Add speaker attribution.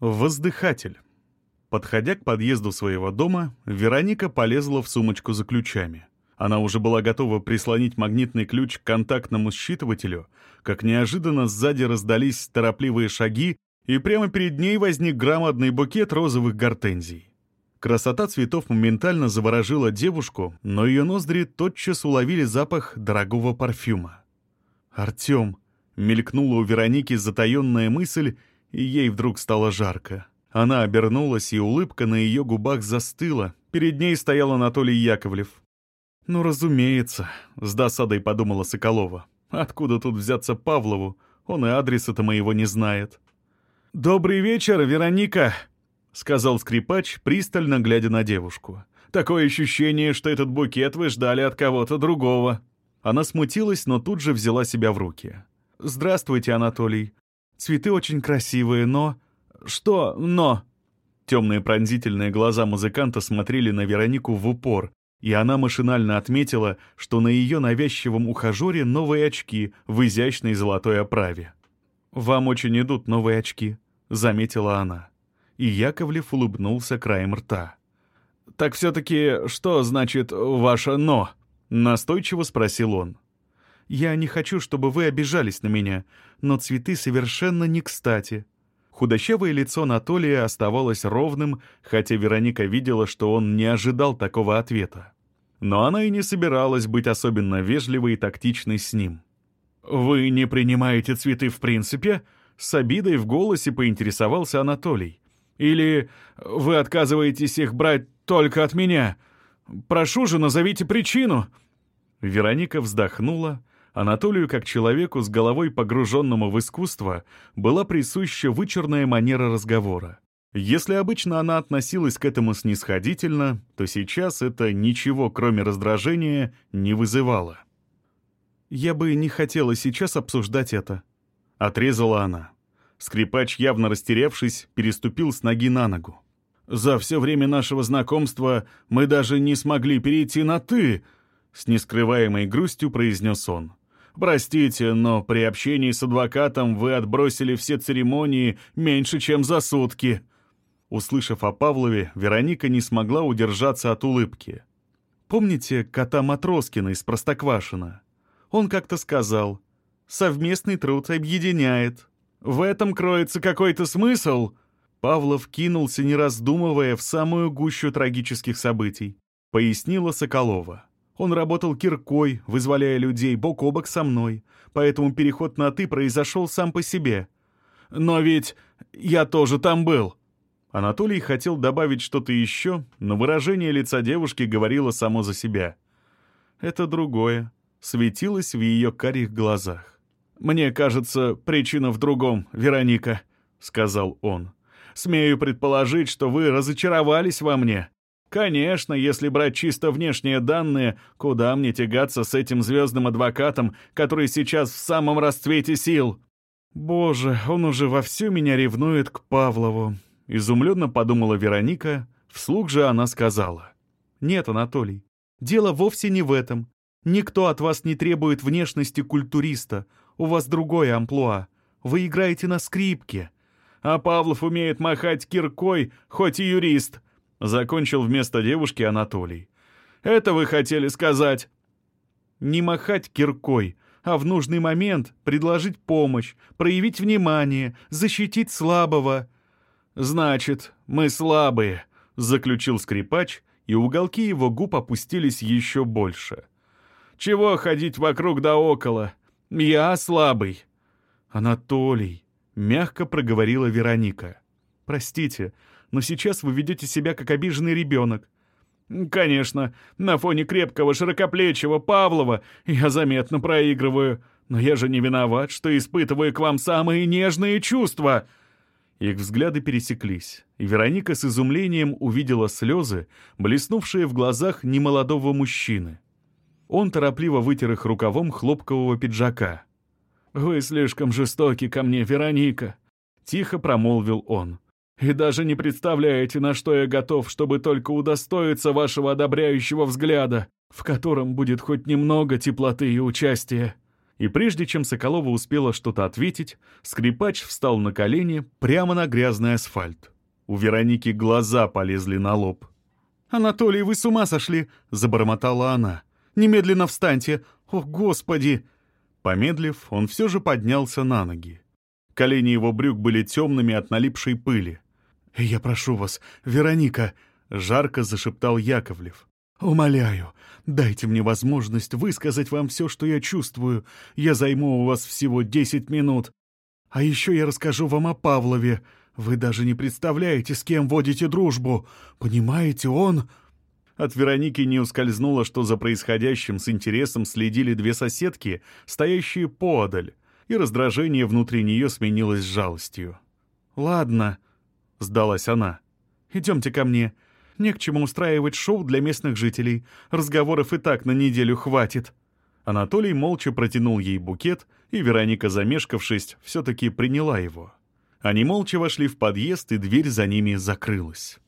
Speaker 1: Воздыхатель. Подходя к подъезду своего дома, Вероника полезла в сумочку за ключами. Она уже была готова прислонить магнитный ключ к контактному считывателю, как неожиданно сзади раздались торопливые шаги, и прямо перед ней возник громадный букет розовых гортензий. Красота цветов моментально заворожила девушку, но ее ноздри тотчас уловили запах дорогого парфюма. «Артем!» — мелькнула у Вероники затаенная мысль, и ей вдруг стало жарко. Она обернулась, и улыбка на ее губах застыла. Перед ней стоял Анатолий Яковлев. «Ну, разумеется», — с досадой подумала Соколова. «Откуда тут взяться Павлову? Он и адреса-то моего не знает». «Добрый вечер, Вероника», — сказал скрипач, пристально глядя на девушку. «Такое ощущение, что этот букет вы ждали от кого-то другого». Она смутилась, но тут же взяла себя в руки. «Здравствуйте, Анатолий. Цветы очень красивые, но...» «Что «но»?» Темные пронзительные глаза музыканта смотрели на Веронику в упор, и она машинально отметила, что на ее навязчивом ухажере новые очки в изящной золотой оправе. «Вам очень идут новые очки», — заметила она. И Яковлев улыбнулся краем рта. «Так все-таки что значит ваше «но»?» — настойчиво спросил он. «Я не хочу, чтобы вы обижались на меня, но цветы совершенно не кстати», Худощавое лицо Анатолия оставалось ровным, хотя Вероника видела, что он не ожидал такого ответа. Но она и не собиралась быть особенно вежливой и тактичной с ним. «Вы не принимаете цветы в принципе?» С обидой в голосе поинтересовался Анатолий. «Или вы отказываетесь их брать только от меня? Прошу же, назовите причину!» Вероника вздохнула, Анатолию, как человеку с головой погруженному в искусство, была присуща вычурная манера разговора. Если обычно она относилась к этому снисходительно, то сейчас это ничего, кроме раздражения, не вызывало. «Я бы не хотела сейчас обсуждать это», — отрезала она. Скрипач, явно растерявшись, переступил с ноги на ногу. «За все время нашего знакомства мы даже не смогли перейти на «ты», — с нескрываемой грустью произнес он. Простите, но при общении с адвокатом вы отбросили все церемонии меньше, чем за сутки». Услышав о Павлове, Вероника не смогла удержаться от улыбки. «Помните кота Матроскина из Простоквашино? Он как-то сказал, «Совместный труд объединяет». В этом кроется какой-то смысл?» Павлов кинулся, не раздумывая, в самую гущу трагических событий, пояснила Соколова. Он работал киркой, вызволяя людей бок о бок со мной, поэтому переход на «ты» произошел сам по себе. «Но ведь я тоже там был!» Анатолий хотел добавить что-то еще, но выражение лица девушки говорило само за себя. Это другое. Светилось в ее карих глазах. «Мне кажется, причина в другом, Вероника», — сказал он. «Смею предположить, что вы разочаровались во мне. Конечно, если брать чисто внешние данные, куда мне тягаться с этим звездным адвокатом, который сейчас в самом расцвете сил? Боже, он уже вовсю меня ревнует к Павлову. Изумленно подумала Вероника, вслух же она сказала. Нет, Анатолий, дело вовсе не в этом. Никто от вас не требует внешности культуриста. У вас другое амплуа. Вы играете на скрипке. А Павлов умеет махать киркой, хоть и юрист. Закончил вместо девушки Анатолий. «Это вы хотели сказать?» «Не махать киркой, а в нужный момент предложить помощь, проявить внимание, защитить слабого». «Значит, мы слабые», — заключил скрипач, и уголки его губ опустились еще больше. «Чего ходить вокруг да около? Я слабый». «Анатолий», — мягко проговорила Вероника. «Простите, но сейчас вы ведете себя как обиженный ребенок. Конечно, на фоне крепкого, широкоплечего Павлова я заметно проигрываю, но я же не виноват, что испытываю к вам самые нежные чувства». Их взгляды пересеклись, и Вероника с изумлением увидела слезы, блеснувшие в глазах немолодого мужчины. Он торопливо вытер их рукавом хлопкового пиджака. «Вы слишком жестоки ко мне, Вероника», — тихо промолвил он. И даже не представляете, на что я готов, чтобы только удостоиться вашего одобряющего взгляда, в котором будет хоть немного теплоты и участия. И прежде чем Соколова успела что-то ответить, скрипач встал на колени прямо на грязный асфальт. У Вероники глаза полезли на лоб. «Анатолий, вы с ума сошли!» — забормотала она. «Немедленно встаньте! О, Господи!» Помедлив, он все же поднялся на ноги. Колени его брюк были темными от налипшей пыли. «Я прошу вас, Вероника!» — жарко зашептал Яковлев. «Умоляю, дайте мне возможность высказать вам все, что я чувствую. Я займу у вас всего десять минут. А еще я расскажу вам о Павлове. Вы даже не представляете, с кем водите дружбу. Понимаете, он...» От Вероники не ускользнуло, что за происходящим с интересом следили две соседки, стоящие поодаль, и раздражение внутри нее сменилось жалостью. «Ладно», — сдалась она, — «идемте ко мне. Не к чему устраивать шоу для местных жителей. Разговоров и так на неделю хватит». Анатолий молча протянул ей букет, и Вероника, замешкавшись, все-таки приняла его. Они молча вошли в подъезд, и дверь за ними закрылась.